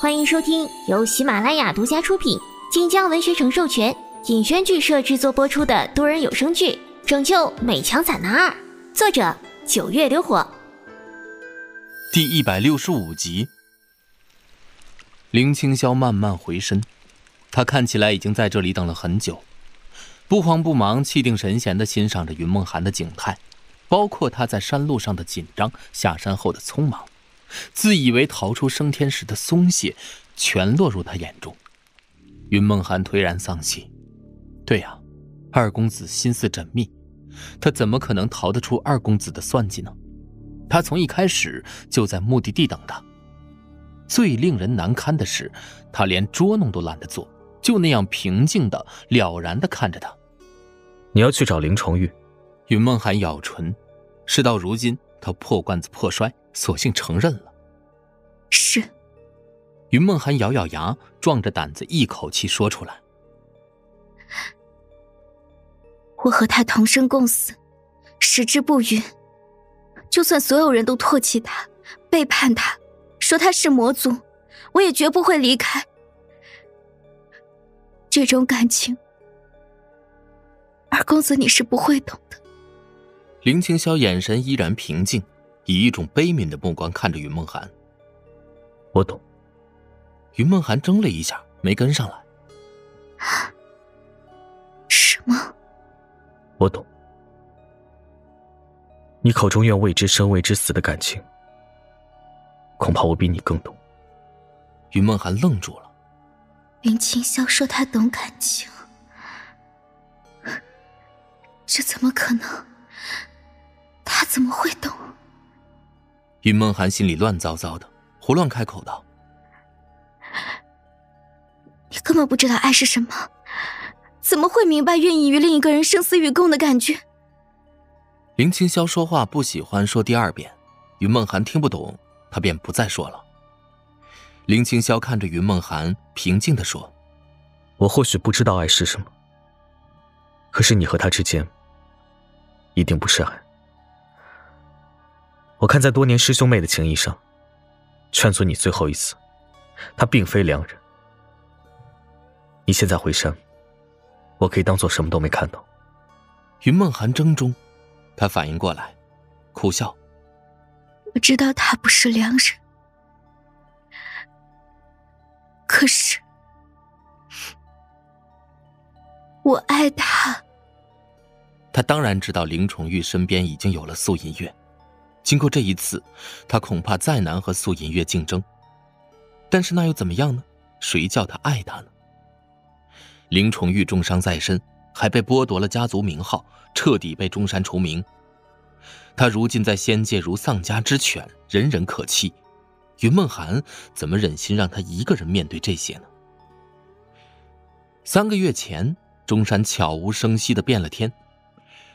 欢迎收听由喜马拉雅独家出品、晋江文学城授权、尹轩剧社制作播出的多人有声剧《拯救美强惨男二》，作者九月流火。第一百六十五集。林青霄慢慢回身，他看起来已经在这里等了很久，不慌不忙、气定神闲地欣赏着云梦寒的景态，包括他在山路上的紧张、下山后的匆忙。自以为逃出升天时的松懈，全落入他眼中。云梦寒颓然丧气。对呀，二公子心思缜密，他怎么可能逃得出二公子的算计呢？他从一开始就在目的地等他。最令人难堪的是，他连捉弄都懒得做，就那样平静的、了然的看着他。你要去找林崇玉？云梦寒咬唇，事到如今，他破罐子破摔。索性承认了。是。云梦涵咬咬牙，壮着胆子一口气说出来：“我和他同生共死，矢志不渝。就算所有人都唾弃他、背叛他，说他是魔族，我也绝不会离开。这种感情，二公子你是不会懂的。”林青霄眼神依然平静。以一种悲悯的目光看着云梦寒。我懂。云梦寒怔了一下，没跟上来。什么？我懂。你口中愿为之生为之死的感情，恐怕我比你更懂。云梦寒愣住了。林青霄说他懂感情，这怎么可能？他怎么会懂？云梦涵心里乱糟糟的，胡乱开口道：“你根本不知道爱是什么，怎么会明白愿意与另一个人生死与共的感觉？”林青霄说话不喜欢说第二遍，云梦涵听不懂，他便不再说了。林青霄看着云梦涵，平静的说：“我或许不知道爱是什么，可是你和他之间，一定不是爱。”我看在多年师兄妹的情谊上，劝阻你最后一次。他并非良人。你现在回山，我可以当做什么都没看到。云梦寒怔中，他反应过来，苦笑。我知道他不是良人，可是我爱他。他当然知道林宠玉身边已经有了素银月。经过这一次，他恐怕再难和素隐月竞争。但是那又怎么样呢？谁叫他爱他呢？林崇玉重伤在身，还被剥夺了家族名号，彻底被中山除名。他如今在仙界如丧家之犬，人人可欺。云梦寒怎么忍心让他一个人面对这些呢？三个月前，中山悄无声息的变了天。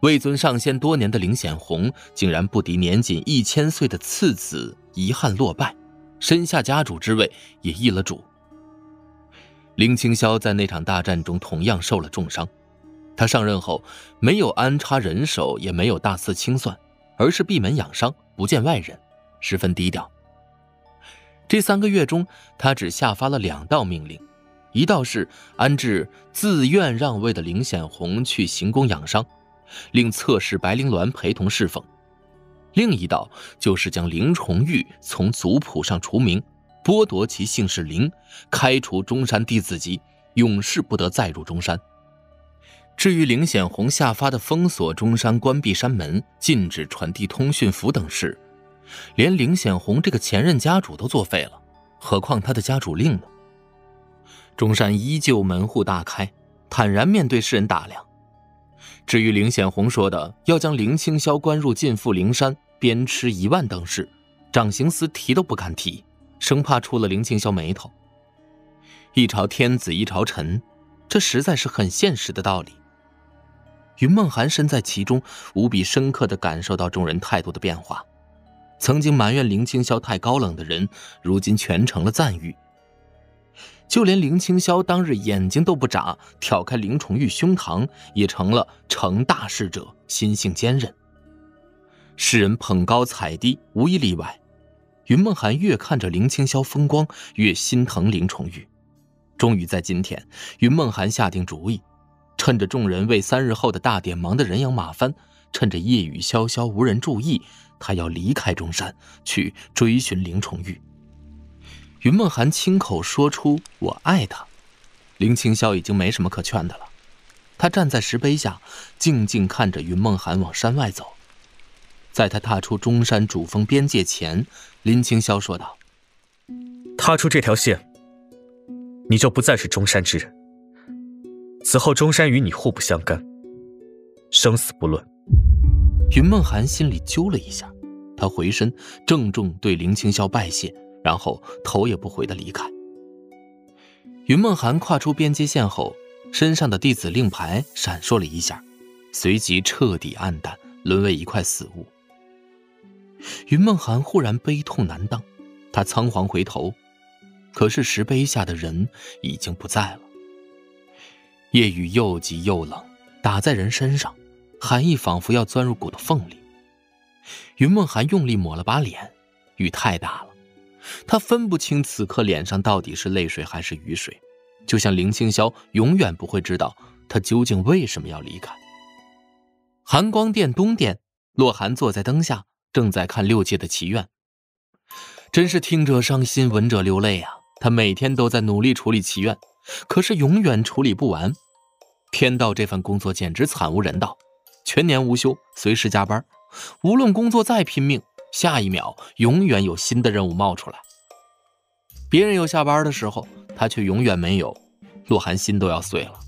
位尊上仙多年的林显红，竟然不敌年仅一千岁的次子，遗憾落败，身下家主之位也易了主。林青霄在那场大战中同样受了重伤，他上任后没有安插人手，也没有大肆清算，而是闭门养伤，不见外人，十分低调。这三个月中，他只下发了两道命令，一道是安置自愿让位的林显红去行宫养伤。令侧室白灵鸾陪同侍奉，另一道就是将林崇玉从族谱上除名，剥夺其姓氏林，开除中山弟子籍，永世不得再入中山。至于林显红下发的封锁中山、关闭山门、禁止传递通讯符等事，连林显红这个前任家主都作废了，何况他的家主令呢？中山依旧门户大开，坦然面对世人打量。至于林显红说的要将林青霄关入禁腹灵山鞭笞一万等事，掌刑司提都不敢提，生怕触了林青霄眉头。一朝天子一朝臣，这实在是很现实的道理。云梦寒身在其中，无比深刻地感受到众人态度的变化。曾经埋怨林青霄太高冷的人，如今全成了赞誉。就连林青霄当日眼睛都不眨，挑开林崇玉胸膛，也成了成大事者，心性坚韧。世人捧高踩低，无一例外。云梦涵越看着林清霄风光，越心疼林重玉。终于在今天，云梦涵下定主意，趁着众人为三日后的大典忙得人仰马翻，趁着夜雨潇潇无人注意，他要离开中山，去追寻林重玉。云梦涵亲口说出“我爱他”，林清霄已经没什么可劝的了。他站在石碑下，静静看着云梦涵往山外走。在他踏出中山主峰边界前，林清霄说道：“踏出这条线。”你就不再是中山之人。此后，中山与你互不相干，生死不论。云梦涵心里揪了一下，他回身郑重对林清霄拜谢，然后头也不回的离开。云梦涵跨出边界线后，身上的弟子令牌闪烁了一下，随即彻底暗淡，沦为一块死物。云梦涵忽然悲痛难当，他仓皇回头。可是石碑下的人已经不在了。夜雨又急又冷，打在人身上，寒意仿佛要钻入骨头缝里。云梦涵用力抹了把脸，雨太大了，他分不清此刻脸上到底是泪水还是雨水，就像林清霄永远不会知道他究竟为什么要离开。寒光殿东殿，洛寒坐在灯下，正在看六界的祈愿，真是听者伤心，闻者流泪啊。他每天都在努力处理祈愿，可是永远处理不完。天道这份工作简直惨无人道，全年无休，随时加班。无论工作再拼命，下一秒永远有新的任务冒出来。别人有下班的时候，他却永远没有。洛寒心都要碎了。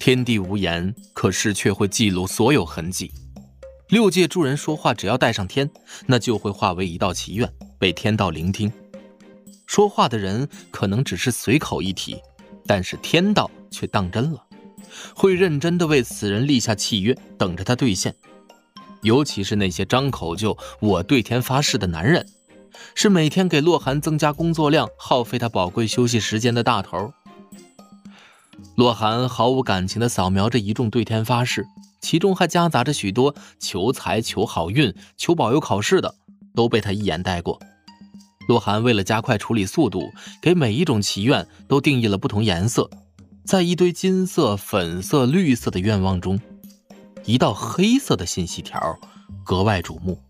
天地无言，可是却会记录所有痕迹。六界诸人说话，只要带上天，那就会化为一道祈愿，被天道聆听。说话的人可能只是随口一提，但是天道却当真了，会认真的为此人立下契约，等着他兑现。尤其是那些张口就“我对天发誓”的男人，是每天给洛寒增加工作量、耗费他宝贵休息时间的大头。洛寒毫无感情地扫描着一众对天发誓，其中还夹杂着许多求财、求好运、求保佑考试的，都被他一眼带过。洛寒为了加快处理速度，给每一种祈愿都定义了不同颜色。在一堆金色、粉色、绿色的愿望中，一道黑色的信息条格外瞩目。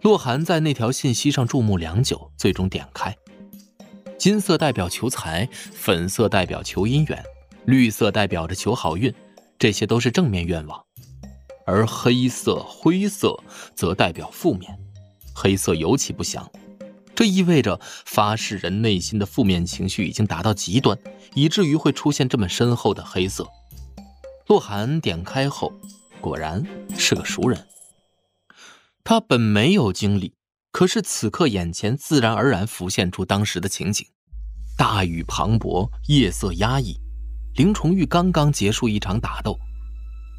洛寒在那条信息上注目良久，最终点开。金色代表求财，粉色代表求姻缘，绿色代表着求好运，这些都是正面愿望。而黑色、灰色则代表负面，黑色尤其不祥。这意味着发誓人内心的负面情绪已经达到极端，以至于会出现这么深厚的黑色。洛寒点开后，果然是个熟人。他本没有经历，可是此刻眼前自然而然浮现出当时的情景：大雨磅礴，夜色压抑，林重玉刚刚结束一场打斗，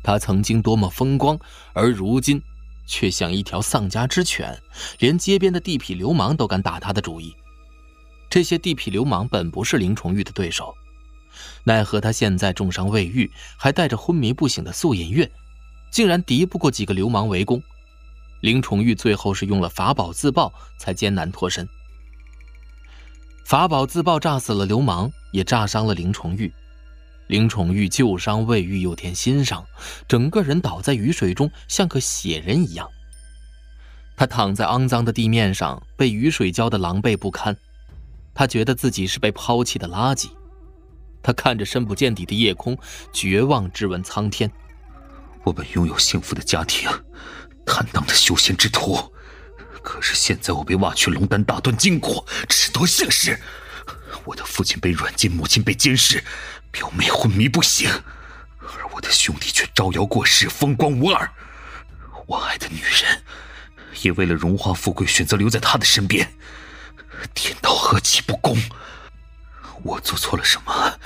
他曾经多么风光，而如今。却像一条丧家之犬，连街边的地痞流氓都敢打他的主意。这些地痞流氓本不是林重玉的对手，奈何他现在重伤未愈，还带着昏迷不醒的素隐月，竟然敌不过几个流氓围攻。林崇玉最后是用了法宝自爆，才艰难脱身。法宝自爆炸死了流氓，也炸伤了林崇玉。林宠玉旧伤未愈，又添新伤，整个人倒在雨水中，像个血人一样。他躺在肮脏的地面上，被雨水浇得狼狈不堪。他觉得自己是被抛弃的垃圾。他看着深不见底的夜空，绝望质问苍天：“我本拥有幸福的家庭，坦荡的修仙之途，可是现在我被挖去龙丹，打断筋骨，褫夺姓氏。我的父亲被软禁，母亲被监视。”表妹昏迷不醒，而我的兄弟却招摇过市，风光无二。我爱的女人，也为了荣华富贵选择留在他的身边。天道何其不公！我做错了什么？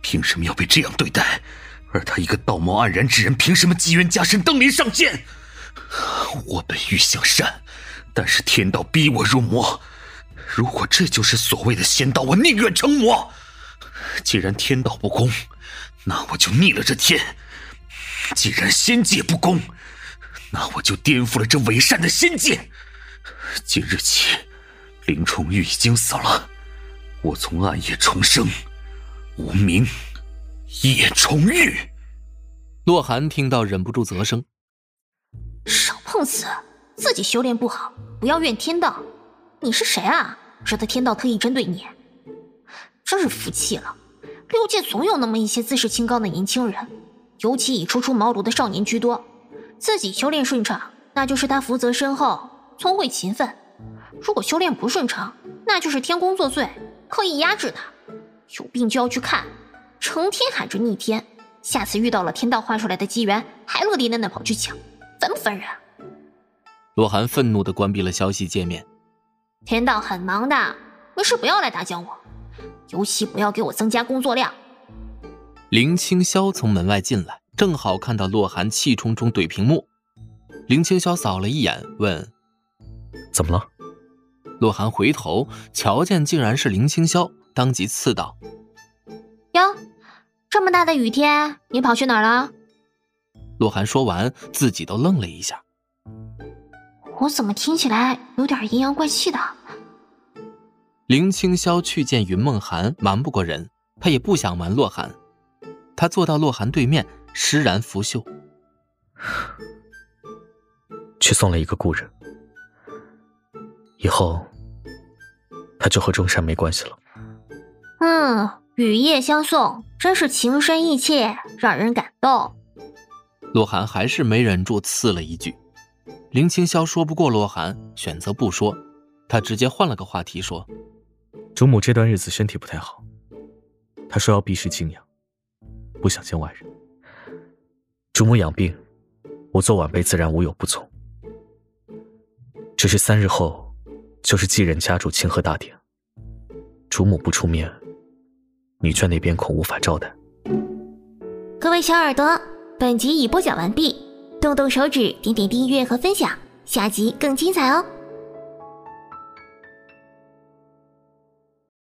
凭什么要被这样对待？而他一个道貌岸然之人，凭什么机缘加身登临上剑？我本欲向善，但是天道逼我入魔。如果这就是所谓的仙道，我宁愿成魔。既然天道不公，那我就逆了这天；既然仙界不公，那我就颠覆了这伪善的仙界。今日起，林崇玉已经死了，我从暗夜重生，无名夜重玉。洛寒听到，忍不住啧声：“少碰瓷，自己修炼不好，不要怨天道。你是谁啊？惹得天道特意针对你？真是服气了。六界总有那么一些自视清高的年轻人，尤其以初出茅庐的少年居多。自己修炼顺畅，那就是他福泽深厚、聪慧勤奋；如果修炼不顺畅，那就是天公作祟，刻意压制他。有病就要去看，成天喊着逆天。”下次遇到了天道换出来的机缘，还乐颠颠的跑去抢，烦不烦人？洛寒愤怒的关闭了消息界面。天道很忙的，没事不要来打搅我，尤其不要给我增加工作量。林青霄从门外进来，正好看到洛寒气冲冲怼屏幕。林青霄扫了一眼，问：“怎么了？”洛寒回头瞧见，竟然是林清霄，当即刺道：“哟。”这么大的雨天，你跑去哪儿了？洛寒说完，自己都愣了一下。我怎么听起来有点阴阳怪气的？林清霄去见云梦寒，瞒不过人，他也不想瞒洛寒。他坐到洛寒对面，施然拂袖，去送了一个故人，以后他就和中山没关系了。嗯。雨夜相送，真是情深意切，让人感动。洛寒还是没忍住刺了一句。林清霄说不过洛寒，选择不说，他直接换了个话题说：“主母这段日子身体不太好，他说要避世静养，不想见外人。主母养病，我做晚辈自然无有不从。只是三日后就是继任家主清河大典，主母不出面。”女眷那边恐无法招待。各位小耳朵，本集已播讲完毕，动动手指，点点订阅和分享，下集更精彩哦。